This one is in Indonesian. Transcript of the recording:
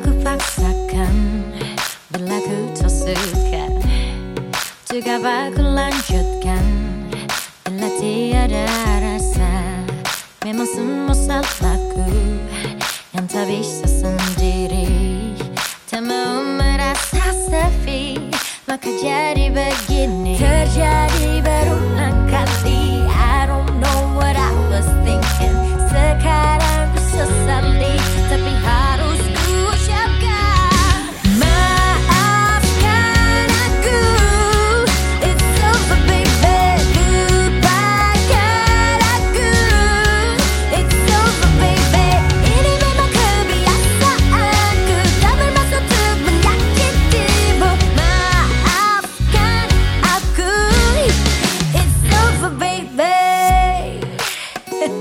aku paksakan Bila ku tersuka Juga aku lanjutkan Bila tiada rasa. Memang semua salahku Yang tak bisa sendiri. Tak mau merasa sepi Maka jadi begini. Terjadi